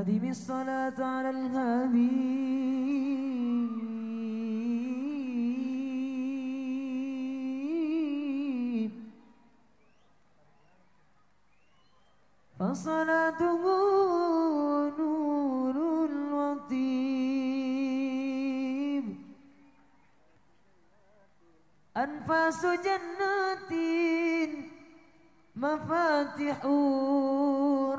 أدم الصلاة على الحبيب. فصلاته نور وطيب أنفاس جنات مفاتح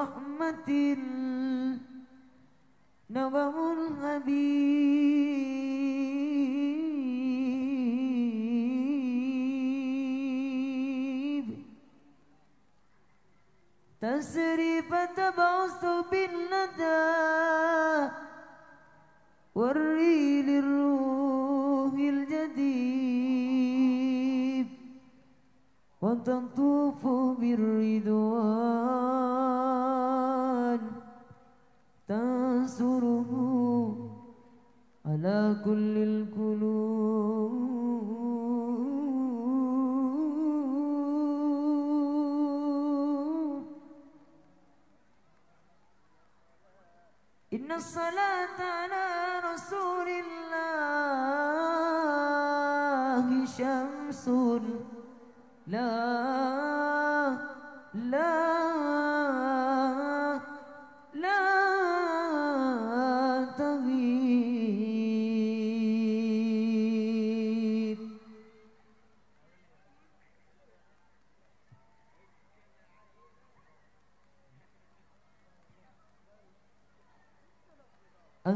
رحمة نظم الحبيب تسري فتبعث بالندى والريل الروح الجديد. وتطوف بالرضوان. تنصره على كل القلوب. إن الصلاة على رسول الله شمس لا لا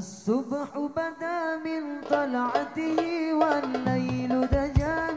الصبح بدا من طلعته والليل دجا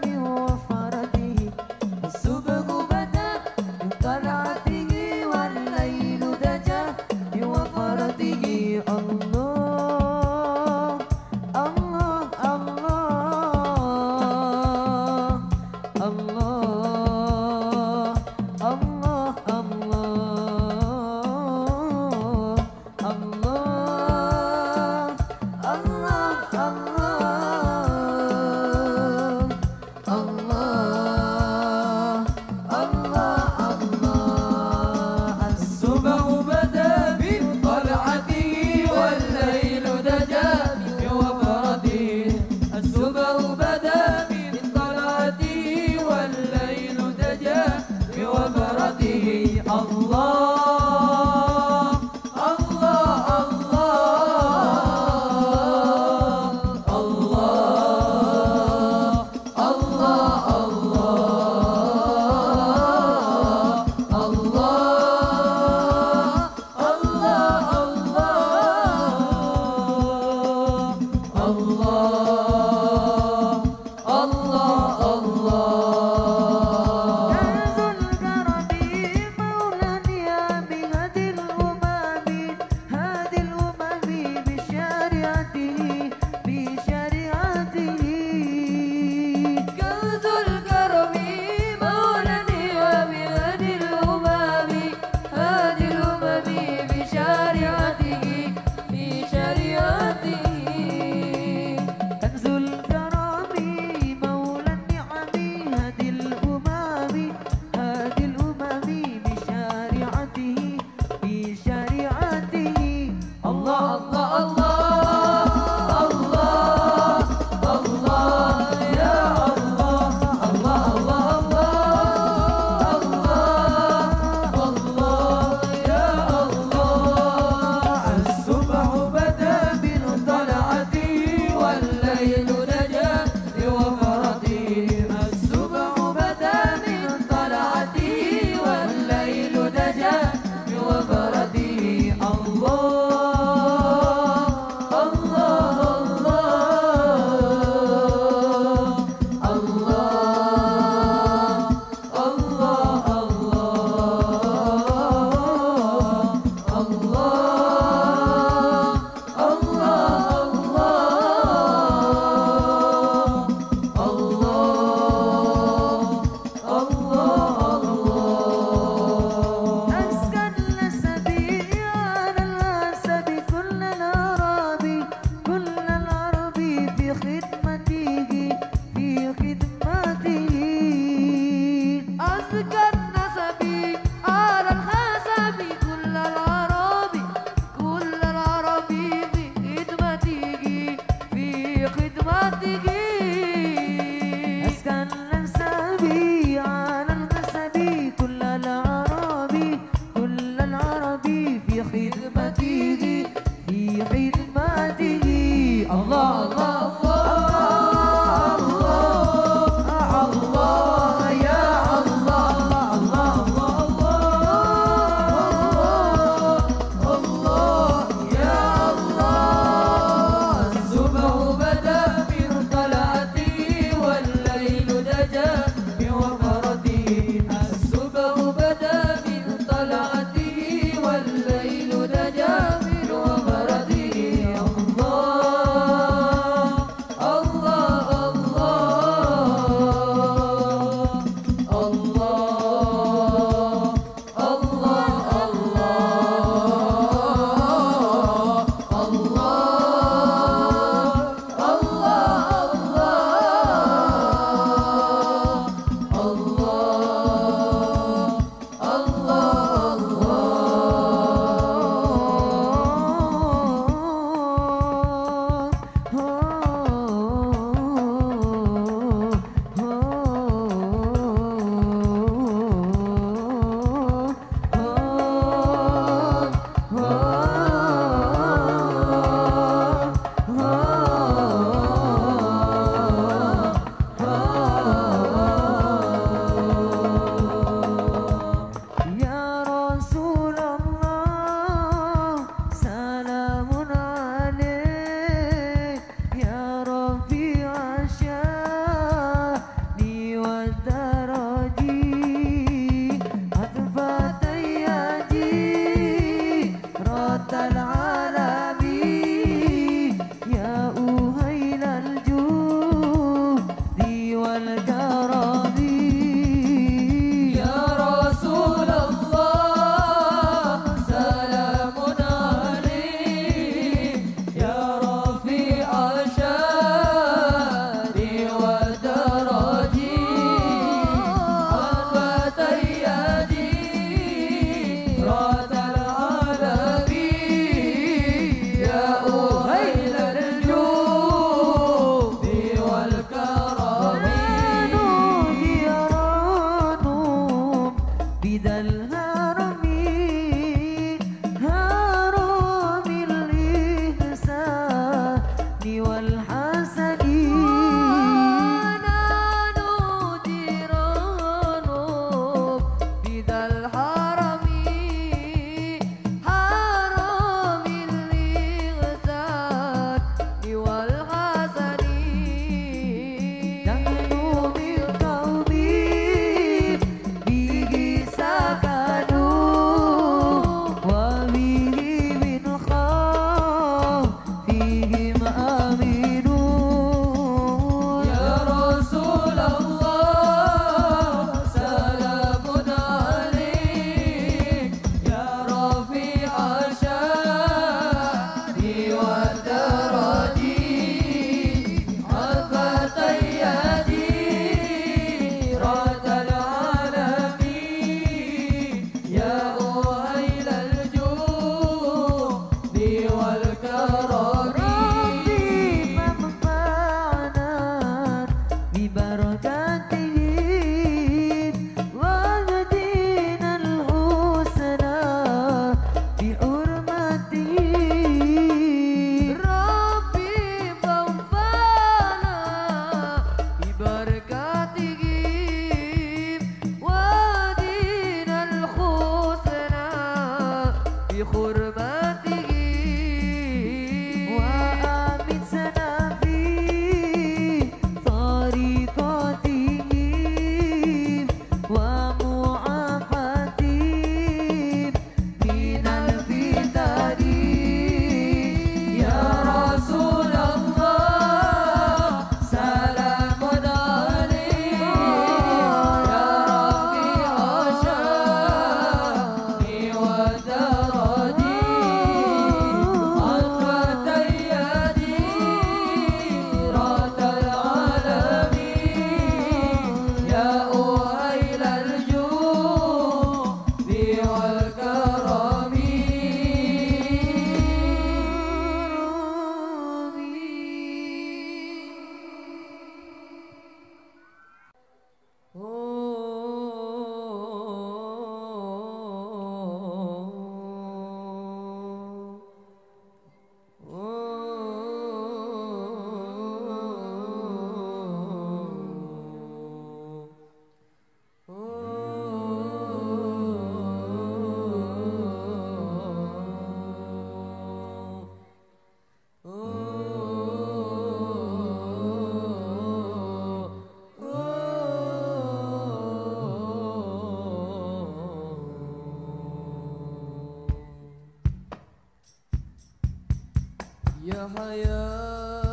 Ya hayat